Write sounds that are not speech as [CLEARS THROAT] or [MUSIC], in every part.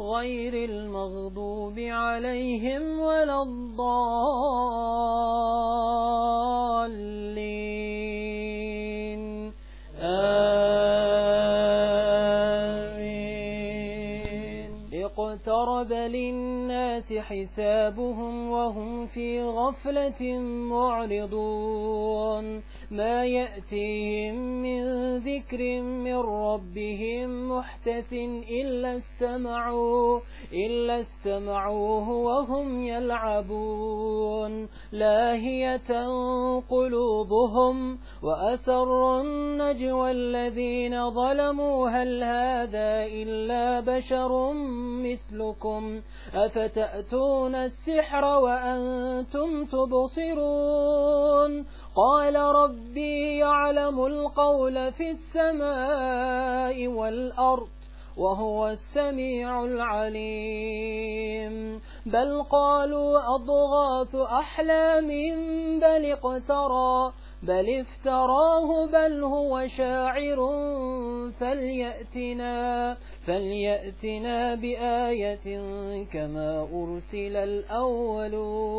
غير المغضوب عليهم ولا الضالين. آمين. اقترب للناس حسابهم وهم في غفلة معرضون. ما يأتيهم من ذكر من ربهم محتث إلا استمعوا إلا استمعوه وهم يلعبون. لاهية قلوبهم وأسر النجوى الذين ظلموا هل هذا إلا بشر مثلكم؟ أفتأتون السحر وأنتم تبصرون قال ربي يعلم القول في السماء والأرض وهو السميع العليم بل قالوا أضغاث أحلام بل اقترى بل افتراه بل هو شاعر فليأتنا فليأتنا بآية كما أرسل الأولون.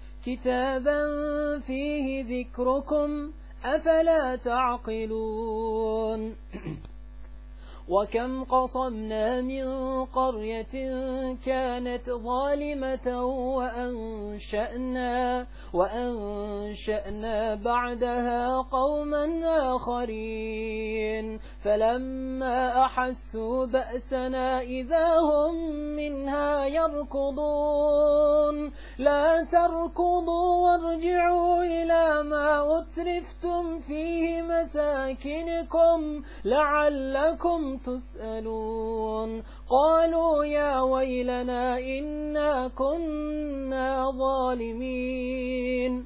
كتابا فيه ذكركم أفلا تعقلون [CLEARS THROAT] وكم قصمنا من قرية كانت ظالمة وأنشأنا, وأنشأنا بعدها قوما آخرين فلما أحسوا بأسنا إذا هم منها يركضون لا تركضوا وارجعوا إلى ما أترفتم فيه مساكنكم لعلكم تسألون قالوا يا ويلنا إنا كنا ظالمين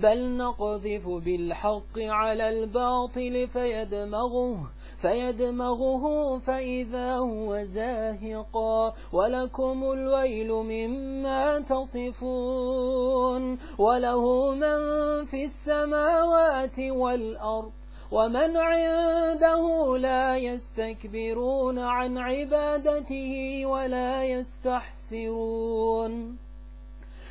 بل نقذف بالحق على الباطل فيدمغه فيدمغه فإذا هو زاهقا ولكم الويل مما تصفون وله من في السماوات والأرض ومن عنده لا يستكبرون عن عبادته ولا يستحسرون.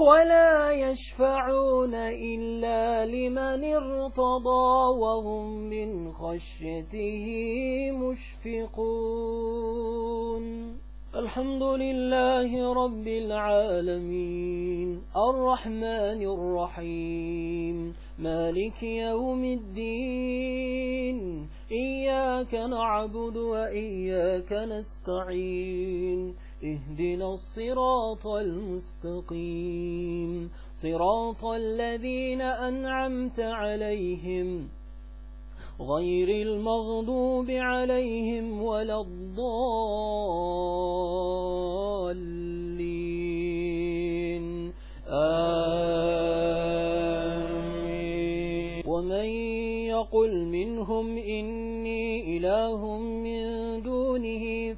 ولا يشفعون إلا لمن ارتضى وهم من خشيته مشفقون. الحمد لله رب العالمين. الرحمن الرحيم. مالك يوم الدين. إياك نعبد وإياك نستعين. اهدنا الصراط المستقيم. صراط الذين أنعمت عليهم غير المغضوب عليهم ولا الضالين. آمين. ومن يقل منهم إني إله من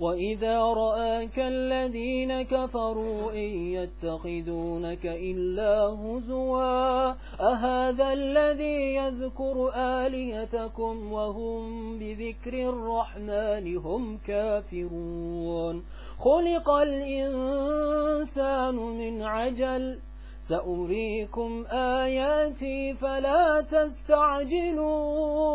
وإذا رآك الذين كفروا إن يتخذونك إلا هزوا أهذا الذي يذكر آلهتكم وهم بذكر الرحمن هم كافرون خلق الإنسان من عجل سأريكم آياتي فلا تستعجلون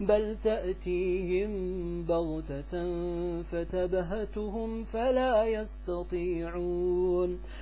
بل تأتيهم بغتة فتبهتهم فلا يستطيعون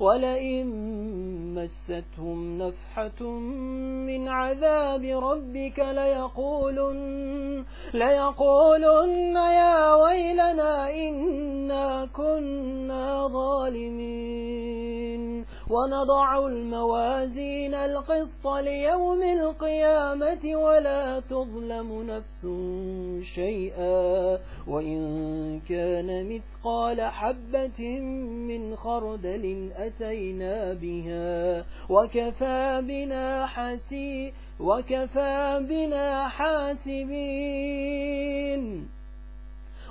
ولئن مستهم نفحة من عذاب ربك ليقولن, ليقولن يا ويلنا إنا كنا ظالمين. ونضع الموازين القسط ليوم القيامة ولا تظلم نفس شيئا وإن كان مثقال حبة من خردل أتينا بها وكفى بنا حسي وكفى بنا حاسبين.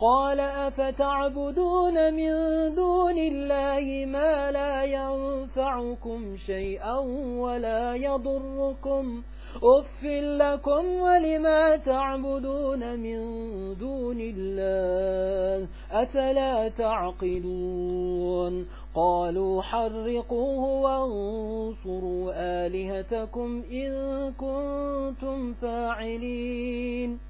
قال أفتعبدون من دون الله ما لا ينفعكم شيئا ولا يضركم أف لكم ولما تعبدون من دون الله أفلا تعقلون قالوا حرقوه وانصروا آلهتكم إن كنتم فاعلين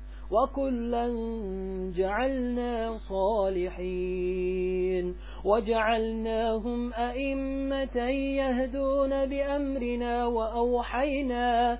وكلا جعلنا صالحين وجعلناهم أئمة يهدون بأمرنا وأوحينا,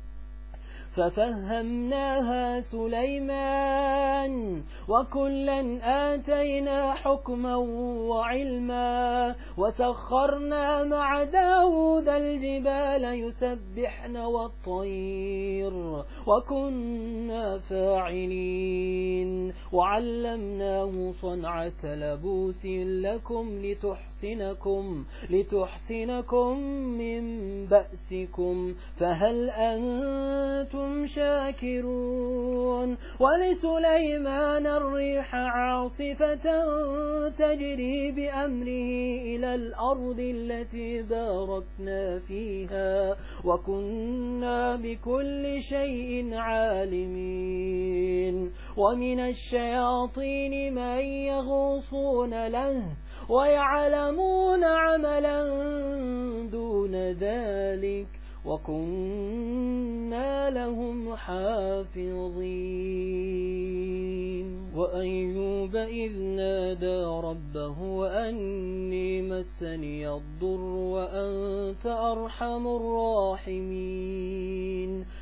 ففهمناها سليمان وكلا آتينا حكما وعلما وسخرنا مع داود الجبال يسبحن والطير وكنا فاعلين. وعلمناه صنعة لبوس لكم لتحسنكم, لتحسنكم من بأسكم. فهل أنتم شاكرون ولسليمان الريح عاصفة تجري بأمره إلى الأرض التي باركنا فيها وكنا بكل شيء عالمين ومن الشياطين من يغوصون له ويعلمون عملا دون ذلك وكنا لهم حافظين. وأيوب إذ نادى ربه أني مسني الضر وأنت أرحم الراحمين.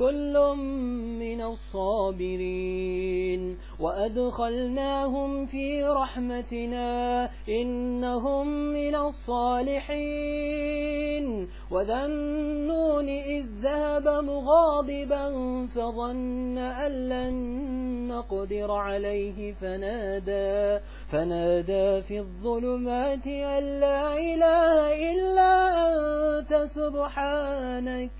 كل من الصابرين وأدخلناهم في رحمتنا إنهم من الصالحين وذنون إذ ذهب مغاضبا فظن أن لن نقدر عليه فنادى فنادى في الظلمات أن لا إله إلا أنت سبحانك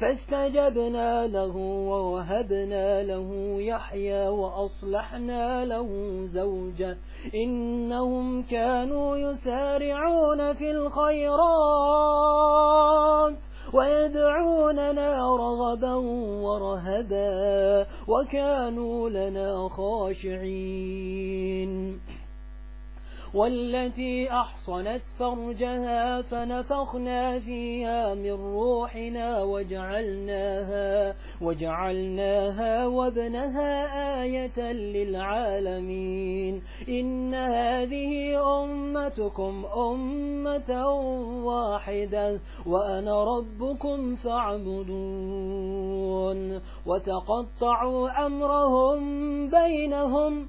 فاستجبنا له ووهبنا له يحيى وأصلحنا له زوجه إنهم كانوا يسارعون في الخيرات ويدعوننا رغبا ورهبا وكانوا لنا خاشعين والتي أحصنت فرجها فنفخنا فيها من روحنا وجعلناها, وجعلناها وابنها آية للعالمين. إن هذه أمتكم أمة واحدة وأنا ربكم فاعبدون. وتقطعوا أمرهم بينهم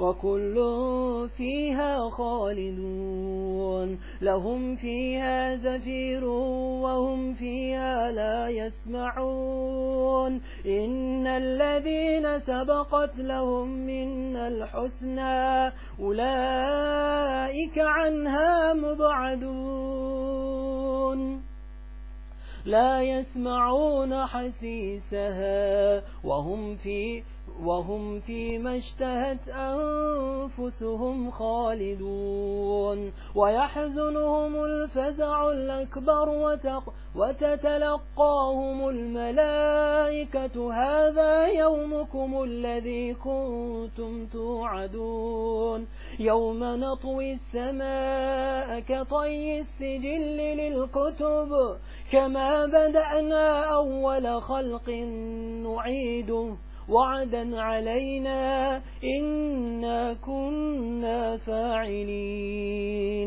وكل فيها خالدون. لهم فيها زفير وهم فيها لا يسمعون. إن الذين سبقت لهم من الحسنى أولئك عنها مبعدون. لا يسمعون حسيسها وهم في وهم فيما اشتهت أنفسهم خالدون ويحزنهم الفزع الأكبر وتتلقاهم الملائكة هذا يومكم الذي كنتم توعدون يوم نطوي السماء كطي السجل للكتب كما بدأنا أول خلق نعيده وعدا علينا إنا كنا فاعلين.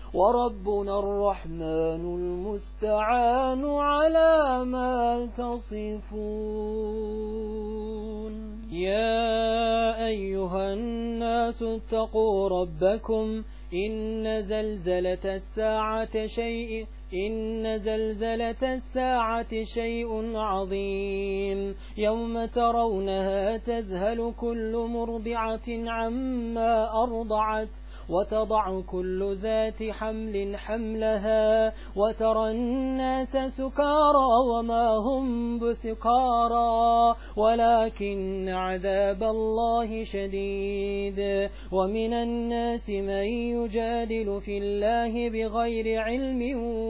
وربنا الرحمن المستعان على ما تصفون. يا أيها الناس اتقوا ربكم. إن زلزلة الساعة شيء إن زلزلة الساعة شيء عظيم. يوم ترونها تذهل كل مرضعة عما أرضعت. وتضع كل ذات حمل حملها وترى الناس سكارى وما هم بسكارى ولكن عذاب الله شديد. ومن الناس من يجادل في الله بغير علم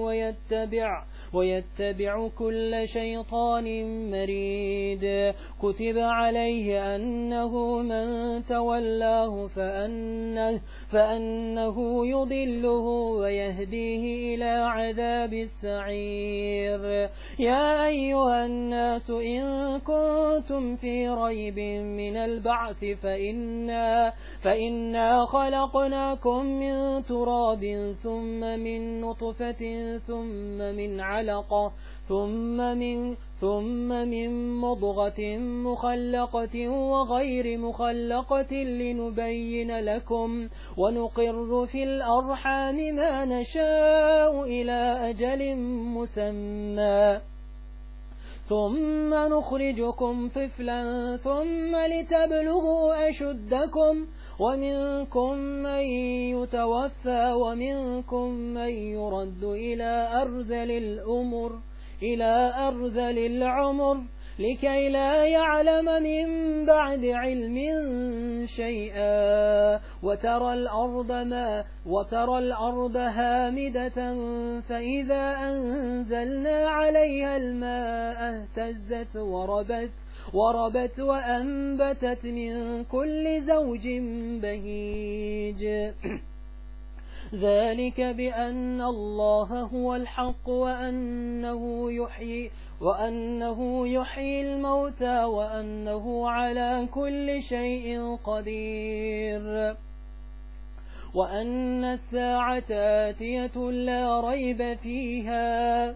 ويتبع ويتبع كل شيطان مريد. كتب عليه أنه من تولاه فأنه, فأنه يضله ويهديه إلى عذاب السعير. يا أيها الناس إن كنتم في ريب من البعث فإنا, فإنا خلقناكم من تراب ثم من نطفة ثم من علقة ثم من ثم من مضغة مخلقة وغير مخلقة لنبين لكم ونقر في الأرحام ما نشاء إلى أجل مسمى. ثم نخرجكم طفلا ثم لتبلغوا أشدكم ومنكم من يتوفى ومنكم من يرد إلى أرذل الأمر. إلى أرذل العمر لكي لا يعلم من بعد علم شيئا وترى الأرض ما وترى الأرض هامدة فإذا أنزلنا عليها الماء اهتزت وربت وربت وأنبتت من كل زوج بهيج. ذلك بأن الله هو الحق وأنه يحيي وأنه يحيي الموتى وأنه على كل شيء قدير. وأن الساعة آتية لا ريب فيها.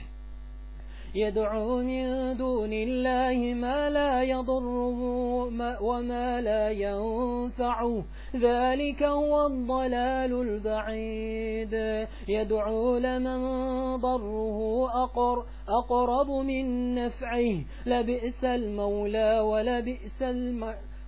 يدعو من دون الله ما لا يضره وما لا ينفعه. ذلك هو الضلال البعيد. يدعو لمن ضره أقر أقرب من نفعه. لبئس المولى ولبئس المعيد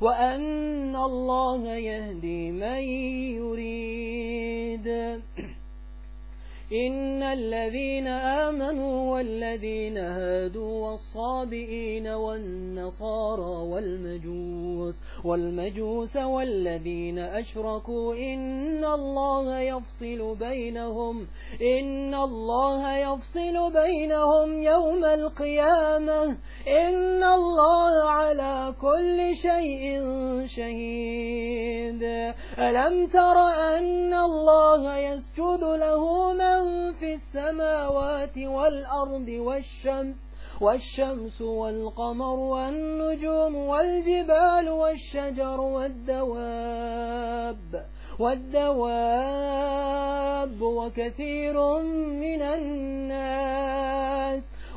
وأن الله يهدي من يريد. إن الذين آمنوا والذين هادوا والصابئين والنصارى والمجوس والمجوس والذين أشركوا إن الله يفصل بينهم إن الله يفصل بينهم يوم القيامة. إن الله على كل شيء شهيد. ألم تر أن الله يسجد له من في السماوات والأرض والشمس والشمس والقمر والنجوم والجبال والشجر والدواب والدواب وكثير من الناس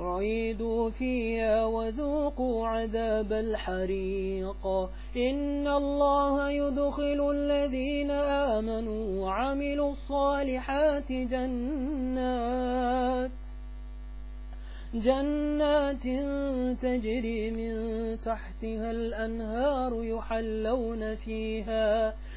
عيدوا فيها وذوقوا عذاب الحريق. إن الله يدخل الذين آمنوا وعملوا الصالحات جنات جنات تجري من تحتها الأنهار يحلون فيها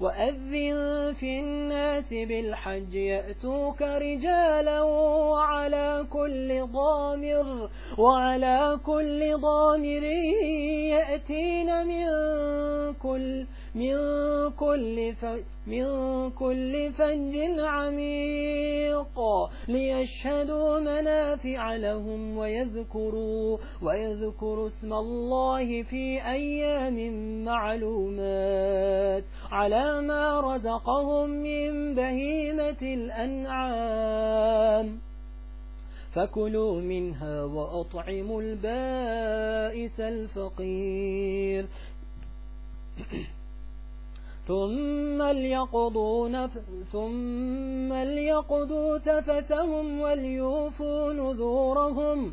وأذن في الناس بالحج يأتوك رجالا وعلى كل ضامر وعلى كل ضامر يأتين من كل من كل ف... من كل فج عميق ليشهدوا منافع لهم ويذكروا ويذكروا اسم الله في أيام معلومات على ما رزقهم من بهيمة الأنعام. فكلوا منها وأطعموا البائس الفقير. ثم ليقضوا ثم ليقضوا تفتهم وليوفوا نذورهم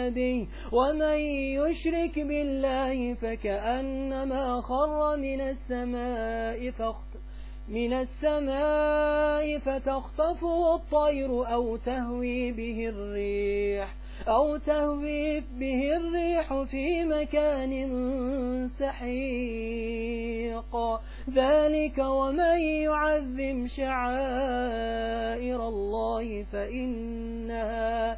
به ومن يشرك بالله فكأنما خر من السماء فاخت من السماء فتخطفه الطير أو تهوي به الريح أو تهوي به الريح في مكان سحيق. ذلك ومن يعظم شعائر الله فإنها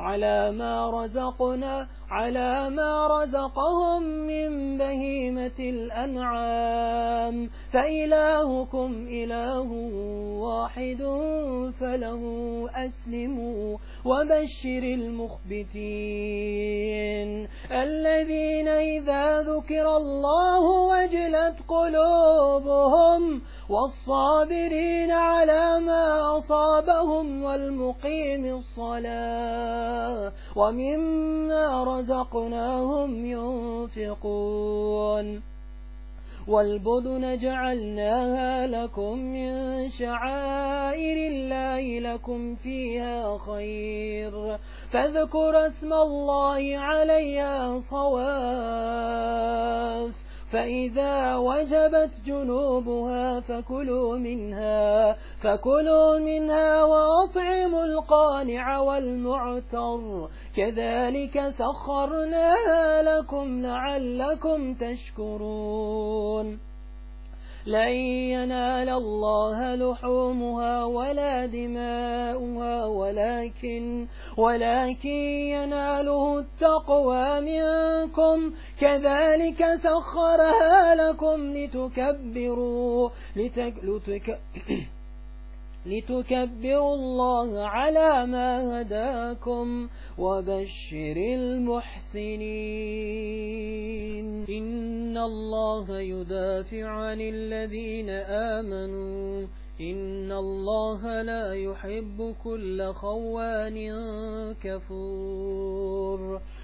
على ما رزقنا على ما رزقهم من بهيمة الأنعام. فإلهكم إله واحد فله أسلموا وبشر المخبتين. الذين إذا ذكر الله وجلت قلوبهم والصابرين على ما أصابهم والمقيم الصلاة ومما رزقناهم ينفقون. والبدن جعلناها لكم من شعائر الله لكم فيها خير. فاذكر اسم الله عليها صواف. فإذا وجبت جنوبها فكلوا منها فكلوا منها وأطعموا القانع والمعتر. كذلك سخرناها لكم لعلكم تشكرون. لن ينال الله لحومها ولا دماؤها ولكن ولكن يناله التقوى منكم كذلك سخرها لكم لتكبروا لتك لتك لتكبروا الله على ما هداكم وبشر المحسنين. إن الله يدافع عن الذين آمنوا. إن الله لا يحب كل خوان كفور.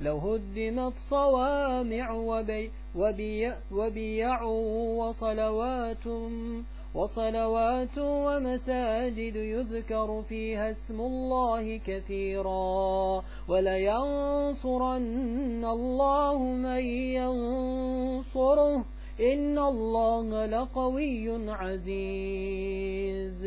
لهدمت صوامع وبي وبيع, وبيع وصلوات وصلوات ومساجد يذكر فيها اسم الله كثيرا ولينصرن الله من ينصره إن الله لقوي عزيز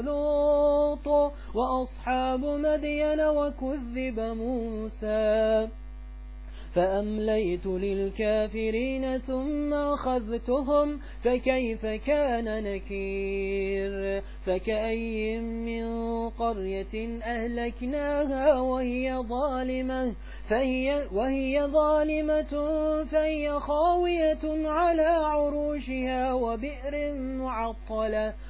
لوط وأصحاب مدين وكذب موسى فأمليت للكافرين ثم أخذتهم فكيف كان نكير؟ فكأي من قرية أهلكناها وهي ظالمة فهي وهي ظالمة فهي خاوية على عروشها وبئر معطلة.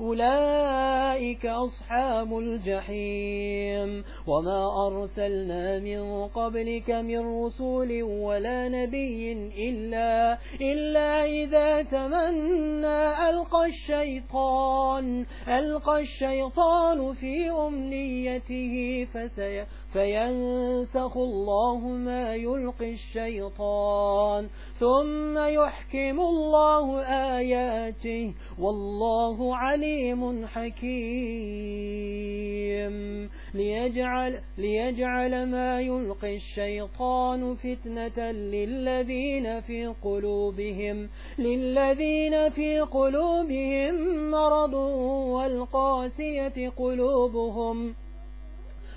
أولئك أصحاب الجحيم وما أرسلنا من قبلك من رسول ولا نبي إلا, إلا إذا تمنى ألقى الشيطان ألقى الشيطان في أمنيته فسي فينسخ الله ما يلقي الشيطان ثم يحكم الله آياته والله عليم حكيم. ليجعل, ليجعل ما يلقي الشيطان فتنة للذين في قلوبهم للذين في قلوبهم مرض والقاسية قلوبهم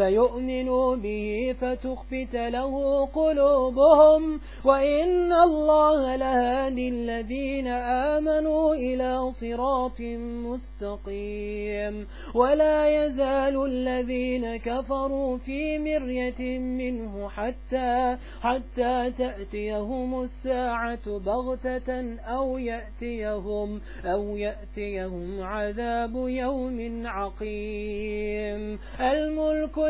فيؤمنوا به فتخبت له قلوبهم وإن الله لهادي الذين آمنوا إلى صراط مستقيم ولا يزال الذين كفروا في مرية منه حتى حتى تأتيهم الساعة بغتة أو يأتيهم أو يأتيهم عذاب يوم عقيم. الملك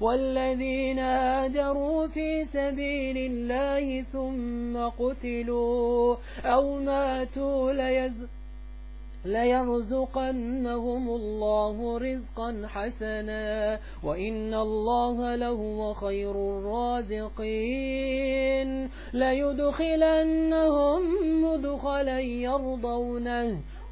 والذين هاجروا في سبيل الله ثم قتلوا أو ماتوا ليز ليرزقنهم الله رزقا حسنا وإن الله لهو خير الرازقين. ليدخلنهم مدخلا يرضونه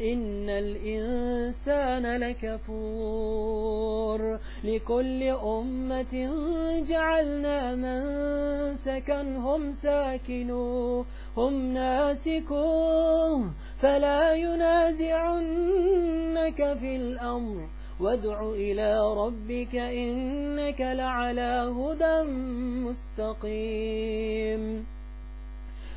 إن الإنسان لكفور لكل أمة جعلنا من سكنهم ساكنوا هم ناسكوه فلا ينازعنك في الأمر وادع إلى ربك إنك لعلى هدى مستقيم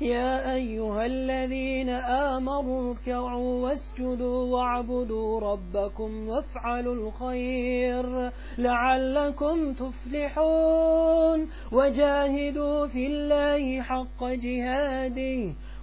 يا أيها الذين آمروا اركعوا واسجدوا واعبدوا ربكم وافعلوا الخير لعلكم تفلحون وجاهدوا في الله حق جهاده